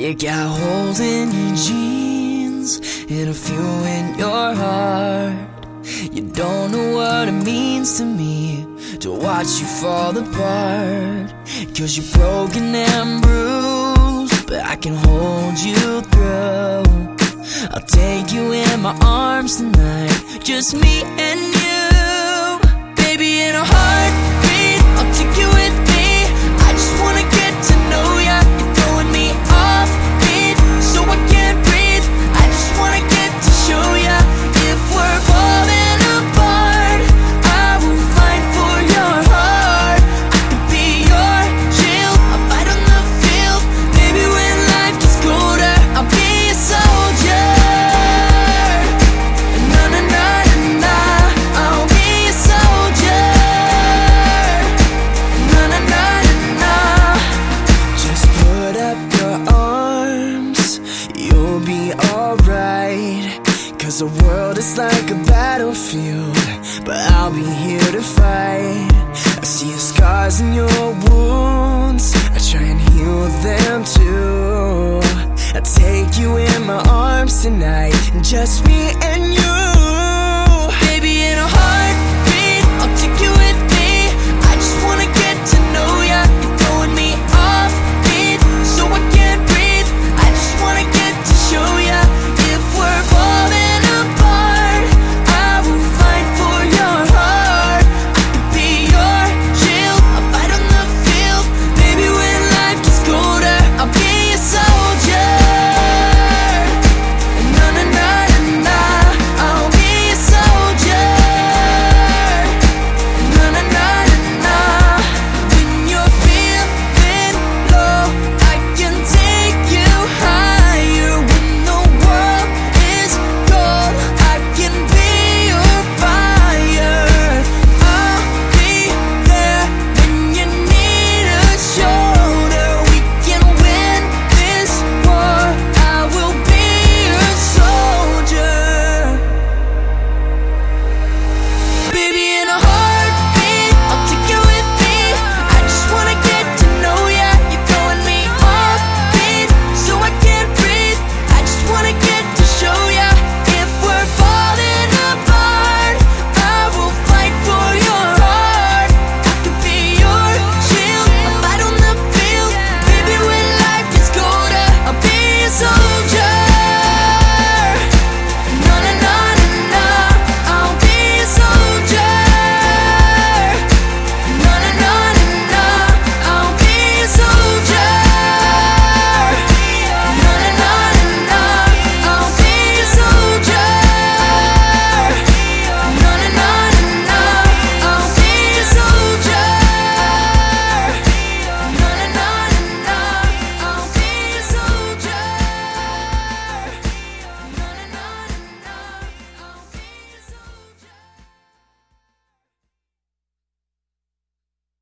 You got holes in your jeans and a few in your heart. You don't know what it means to me to watch you fall apart. Cause you're broken and bruised, but I can hold you through. I'll take you in my arms tonight, just me and Cause the world is like a battlefield, but I'll be here to fight. I see your scars and your wounds, I try and heal them too. I take you in my arms tonight, and just